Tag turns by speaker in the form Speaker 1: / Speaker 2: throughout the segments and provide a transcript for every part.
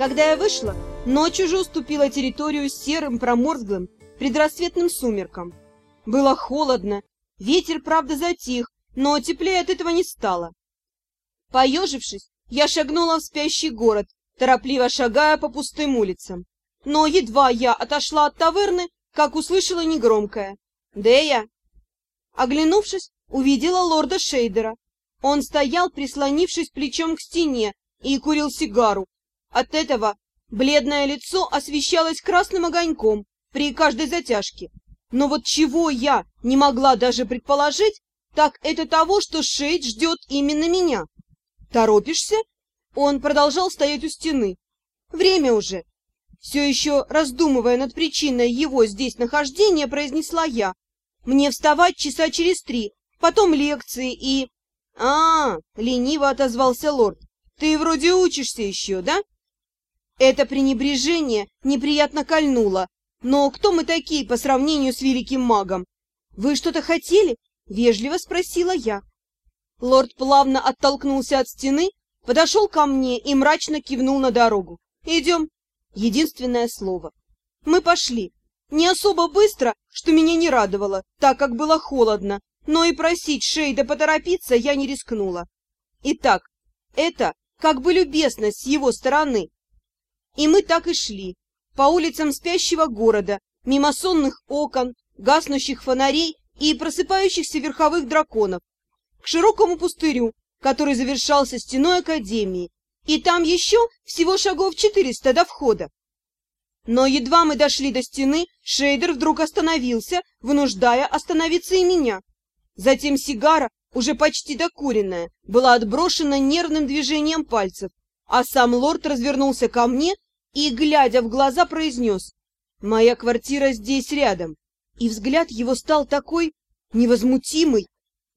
Speaker 1: Когда я вышла, ночь уже уступила территорию серым, проморзглым, предрассветным сумеркам. Было холодно, ветер, правда, затих, но теплее от этого не стало. Поежившись, я шагнула в спящий город, торопливо шагая по пустым улицам. Но едва я отошла от таверны, как услышала негромкое «Дея!». Оглянувшись, увидела лорда Шейдера. Он стоял, прислонившись плечом к стене, и курил сигару, от этого бледное лицо освещалось красным огоньком при каждой затяжке. Но вот чего я не могла даже предположить, так это того, что Шейд ждет именно меня. Торопишься? Он продолжал стоять у стены. Время уже. Все еще раздумывая над причиной его здесь нахождения, произнесла я. Мне вставать часа через три, потом лекции и... А, -а, лениво отозвался лорд. Ты вроде учишься еще, да? Это пренебрежение неприятно кольнуло. Но кто мы такие по сравнению с великим магом? Вы что-то хотели? Вежливо спросила я. Лорд плавно оттолкнулся от стены, подошел ко мне и мрачно кивнул на дорогу. Идем. Единственное слово. Мы пошли. Не особо быстро, что меня не радовало, так как было холодно, но и просить Шейда поторопиться я не рискнула. Итак, это как бы любезность с его стороны, и мы так и шли, по улицам спящего города, мимо сонных окон, гаснущих фонарей и просыпающихся верховых драконов, к широкому пустырю, который завершался стеной Академии, и там еще всего шагов четыреста до входа. Но едва мы дошли до стены, Шейдер вдруг остановился, вынуждая остановиться и меня. Затем сигара, уже почти докуренная, была отброшена нервным движением пальцев, а сам лорд развернулся ко мне и, глядя в глаза, произнес «Моя квартира здесь рядом». И взгляд его стал такой невозмутимый.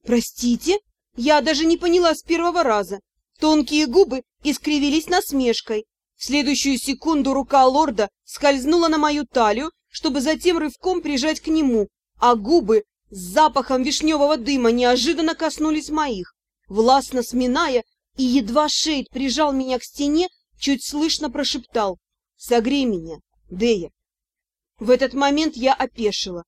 Speaker 1: «Простите?» Я даже не поняла с первого раза. Тонкие губы искривились насмешкой. В следующую секунду рука лорда скользнула на мою талию, чтобы затем рывком прижать к нему, а губы с запахом вишневого дыма неожиданно коснулись моих, властно сминая и едва Шейд прижал меня к стене, чуть слышно прошептал «Согрей меня, Дея». В этот момент я опешила.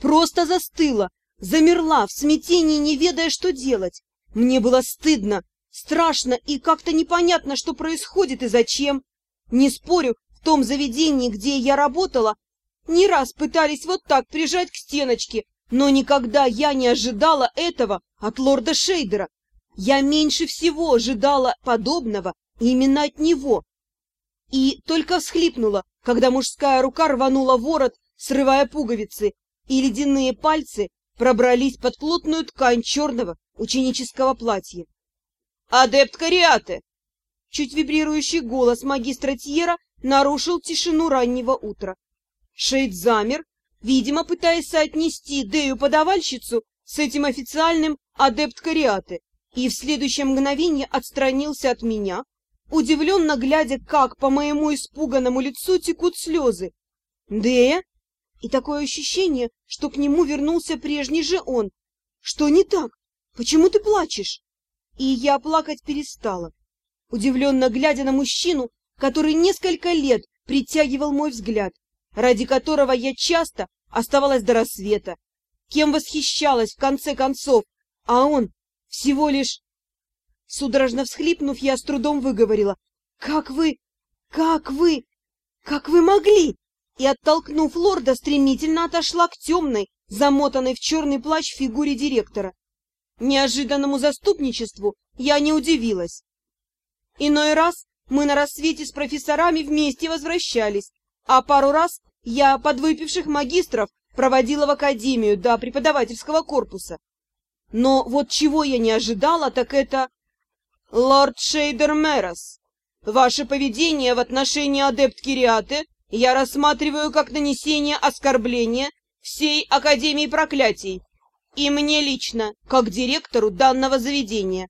Speaker 1: Просто застыла, замерла, в смятении, не ведая, что делать. Мне было стыдно, страшно и как-то непонятно, что происходит и зачем. Не спорю, в том заведении, где я работала, не раз пытались вот так прижать к стеночке, но никогда я не ожидала этого от лорда Шейдера. Я меньше всего ожидала подобного именно от него. И только всхлипнула, когда мужская рука рванула ворот, срывая пуговицы, и ледяные пальцы пробрались под плотную ткань черного ученического платья. «Адепт Кариаты!» Чуть вибрирующий голос магистра Тьера нарушил тишину раннего утра. Шейд замер, видимо, пытаясь соотнести Дею-подавальщицу с этим официальным адепт Кариаты и в следующее мгновение отстранился от меня, удивленно глядя, как по моему испуганному лицу текут слезы. «Дея?» И такое ощущение, что к нему вернулся прежний же он. «Что не так? Почему ты плачешь?» И я плакать перестала, удивленно глядя на мужчину, который несколько лет притягивал мой взгляд, ради которого я часто оставалась до рассвета, кем восхищалась в конце концов, а он всего лишь... Судорожно всхлипнув, я с трудом выговорила. «Как вы... как вы... как вы могли?» И, оттолкнув лорда, стремительно отошла к темной, замотанной в черный плащ фигуре директора. Неожиданному заступничеству я не удивилась. Иной раз мы на рассвете с профессорами вместе возвращались, а пару раз я подвыпивших магистров проводила в академию до преподавательского корпуса. Но вот чего я не ожидала, так это... Лорд Шейдер Мерос, ваше поведение в отношении адепт Кириаты я рассматриваю как нанесение оскорбления всей Академии проклятий и мне лично, как директору данного заведения.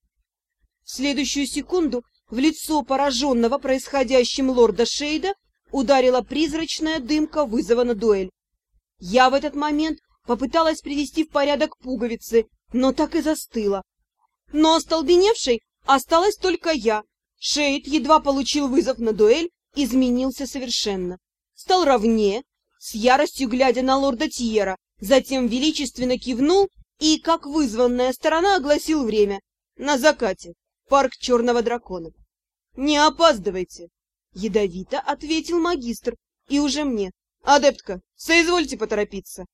Speaker 1: В следующую секунду в лицо пораженного происходящим лорда Шейда ударила призрачная дымка вызова на дуэль. Я в этот момент попыталась привести в порядок пуговицы, но так и застыла. Но остолбеневшей осталась только я. Шейд едва получил вызов на дуэль, изменился совершенно. Стал ровнее, с яростью глядя на лорда Тьера, затем величественно кивнул и, как вызванная сторона, огласил время. На закате. Парк Черного Дракона. «Не опаздывайте!» — ядовито ответил магистр. И уже мне. «Адептка, соизвольте поторопиться!»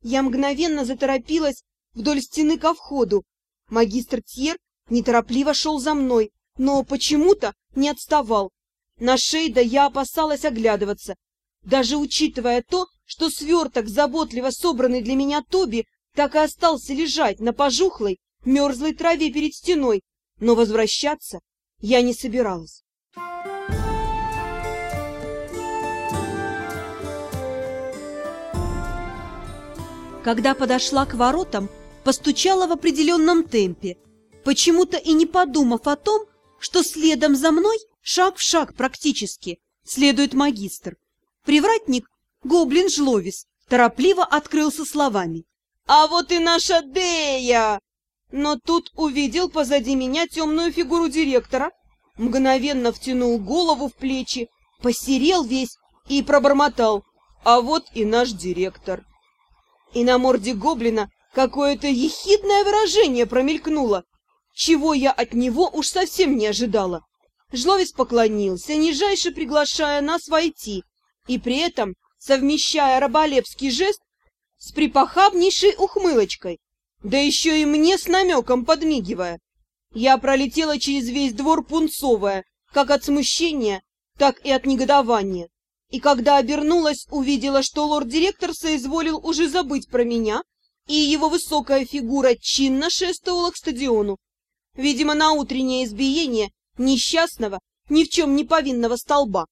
Speaker 1: Я мгновенно заторопилась вдоль стены ко входу. Магистр Тьер неторопливо шел за мной, но почему-то не отставал. На Шейда я опасалась оглядываться, даже учитывая то, что сверток, заботливо собранный для меня Тоби, так и остался лежать на пожухлой, мерзлой траве перед стеной, но возвращаться я не собиралась. Когда подошла к воротам, постучала в определенном темпе, почему-то и не подумав о том, что следом за мной, шаг в шаг практически, следует магистр. Привратник, гоблин Жловис, торопливо открылся словами. «А вот и наша Дея!» Но тут увидел позади меня темную фигуру директора, мгновенно втянул голову в плечи, посерел весь и пробормотал. «А вот и наш директор!» И на морде гоблина какое-то ехидное выражение промелькнуло, чего я от него уж совсем не ожидала. Жловец поклонился, нижайше приглашая нас войти, и при этом совмещая раболепский жест с припохабнейшей ухмылочкой, да еще и мне с намеком подмигивая. Я пролетела через весь двор пунцовая, как от смущения, так и от негодования. И когда обернулась, увидела, что лорд-директор соизволил уже забыть про меня, и его высокая фигура чинно шествовала к стадиону. Видимо, на утреннее избиение несчастного, ни в чем не повинного столба.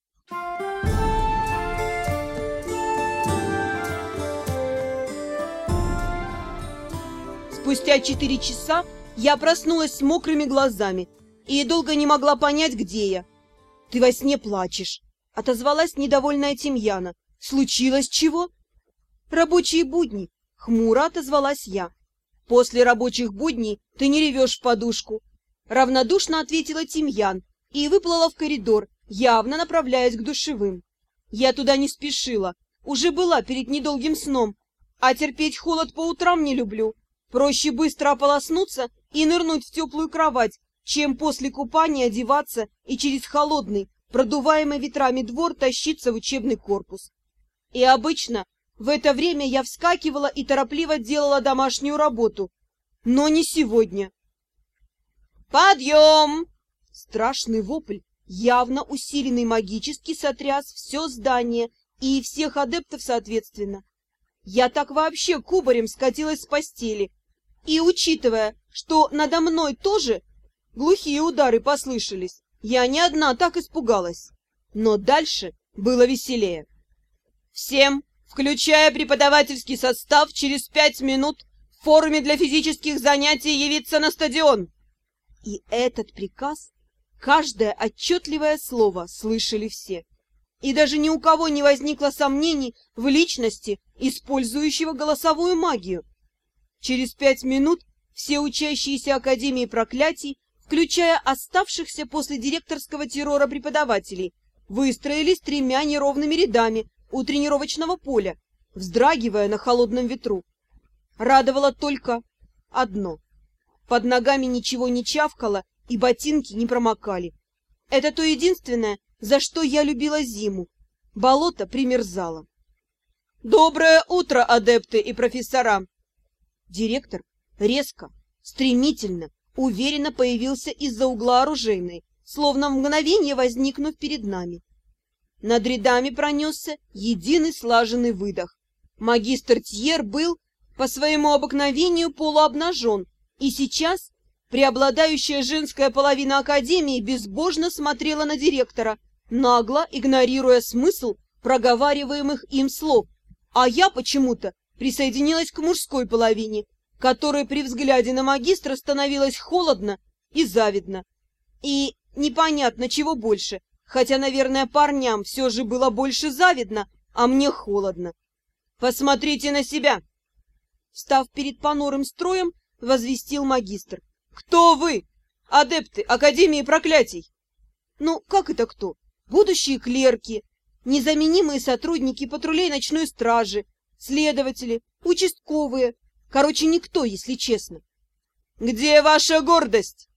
Speaker 1: Спустя четыре часа я проснулась с мокрыми глазами и долго не могла понять, где я. «Ты во сне плачешь», — отозвалась недовольная Тимьяна. «Случилось чего?» «Рабочие будни», — хмуро отозвалась я. «После рабочих будней ты не ревешь в подушку», — равнодушно ответила Тимьян и выплыла в коридор, явно направляясь к душевым. Я туда не спешила, уже была перед недолгим сном, а терпеть холод по утрам не люблю. Проще быстро ополоснуться и нырнуть в теплую кровать, чем после купания одеваться и через холодный, продуваемый ветрами двор тащиться в учебный корпус. И обычно в это время я вскакивала и торопливо делала домашнюю работу. Но не сегодня. «Подъем!» Страшный вопль, явно усиленный магически, сотряс все здание и всех адептов соответственно. Я так вообще кубарем скатилась с постели, и, учитывая, что надо мной тоже глухие удары послышались, я не одна так испугалась. Но дальше было веселее. Всем, включая преподавательский состав, через пять минут в форме для физических занятий явиться на стадион. И этот приказ, каждое отчетливое слово слышали все. И даже ни у кого не возникло сомнений в личности, использующего голосовую магию. Через пять минут все учащиеся Академии проклятий, включая оставшихся после директорского террора преподавателей, выстроились тремя неровными рядами у тренировочного поля, вздрагивая на холодном ветру. Радовало только одно. Под ногами ничего не чавкало, и ботинки не промокали. Это то единственное, за что я любила зиму. Болото примерзало. «Доброе утро, адепты и профессора!» Директор резко, стремительно, уверенно появился из-за угла оружейной, словно в мгновение возникнув перед нами. Над рядами пронесся единый слаженный выдох. Магистр Тьер был по своему обыкновению полуобнажен, и сейчас преобладающая женская половина Академии безбожно смотрела на директора, нагло игнорируя смысл проговариваемых им слов, а я почему-то присоединилась к мужской половине, которой при взгляде на магистра становилось холодно и завидно. И непонятно чего больше, хотя, наверное, парням все же было больше завидно, а мне холодно. «Посмотрите на себя!» Встав перед понурым строем, возвестил магистр. «Кто вы? Адепты Академии проклятий!» «Ну, как это кто? будущие клерки, незаменимые сотрудники патрулей ночной стражи, следователи, участковые. Короче, никто, если честно.
Speaker 2: «Где ваша гордость?»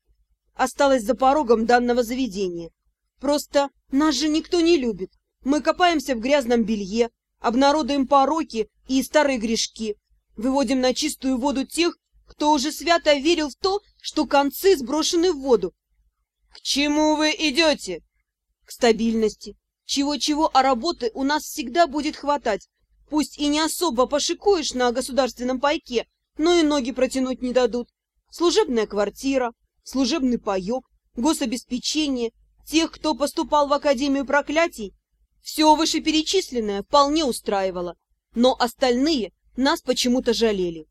Speaker 1: Осталось за порогом данного заведения. Просто нас же никто не любит. Мы копаемся в грязном белье, обнародуем пороки и старые грешки, выводим на чистую воду тех, кто уже свято верил в то, что концы сброшены в воду.
Speaker 2: К чему вы идете?
Speaker 1: К стабильности. Чего-чего, а работы у нас всегда будет хватать. Пусть и не особо пошикуешь на государственном пайке, но и ноги протянуть не дадут. Служебная квартира, служебный паек, гособеспечение, тех, кто поступал в Академию проклятий, все вышеперечисленное вполне устраивало, но остальные нас почему-то жалели.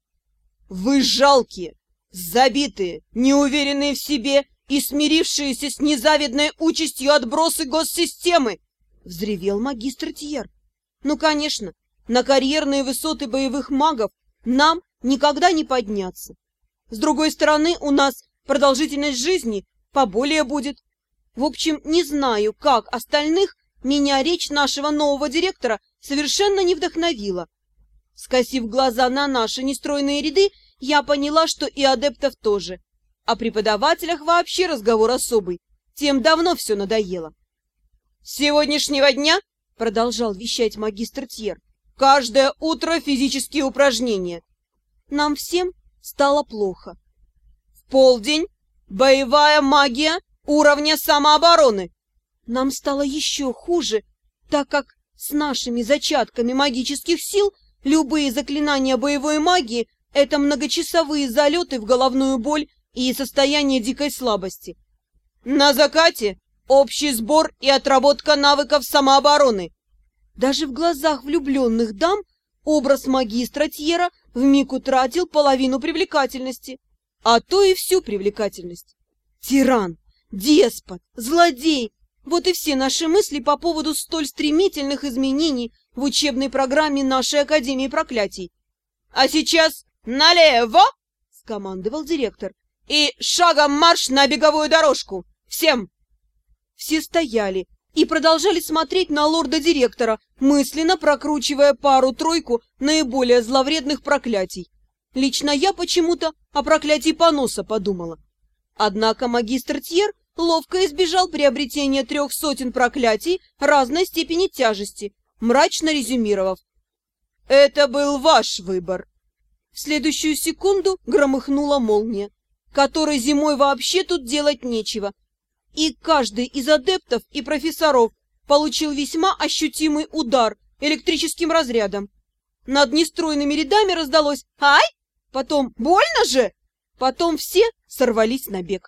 Speaker 2: Вы жалкие, забитые, неуверенные в себе и смирившиеся с незавидной участью отбросы госсистемы!
Speaker 1: Взревел магистр Тьер. Ну, конечно, на карьерные высоты боевых магов нам никогда не подняться. С другой стороны, у нас продолжительность жизни поболее будет. В общем, не знаю, как остальных меня речь нашего нового директора совершенно не вдохновила. Скосив глаза на наши нестройные ряды, я поняла, что и адептов тоже. О преподавателях вообще разговор особый. Тем давно все надоело.
Speaker 2: «С сегодняшнего дня, — продолжал вещать магистр Тьер, — каждое утро физические упражнения.
Speaker 1: Нам всем стало плохо.
Speaker 2: В полдень боевая магия уровня самообороны.
Speaker 1: Нам стало еще хуже, так как с нашими зачатками магических сил любые заклинания боевой магии — это многочасовые залеты в головную боль и состояние дикой слабости.
Speaker 2: На закате общий сбор и отработка навыков самообороны.
Speaker 1: Даже в глазах влюбленных дам образ магистра Тьера вмиг утратил половину привлекательности, а то и всю привлекательность. Тиран, деспот, злодей — вот и все наши мысли по поводу столь стремительных изменений в учебной программе нашей Академии проклятий.
Speaker 2: «А сейчас налево!»
Speaker 1: — скомандовал директор.
Speaker 2: «И шагом марш на беговую дорожку! Всем!»
Speaker 1: Все стояли и продолжали смотреть на лорда-директора, мысленно прокручивая пару-тройку наиболее зловредных проклятий. Лично я почему-то о проклятии поноса подумала. Однако магистр Тьер ловко избежал приобретения трех сотен проклятий разной степени тяжести, мрачно резюмировав.
Speaker 2: «Это был ваш выбор!»
Speaker 1: В следующую секунду громыхнула молния, которой зимой вообще тут делать нечего, и каждый из адептов и профессоров получил весьма ощутимый удар электрическим разрядом. Над нестройными рядами раздалось «Ай!», потом «Больно же!», потом все сорвались на бег.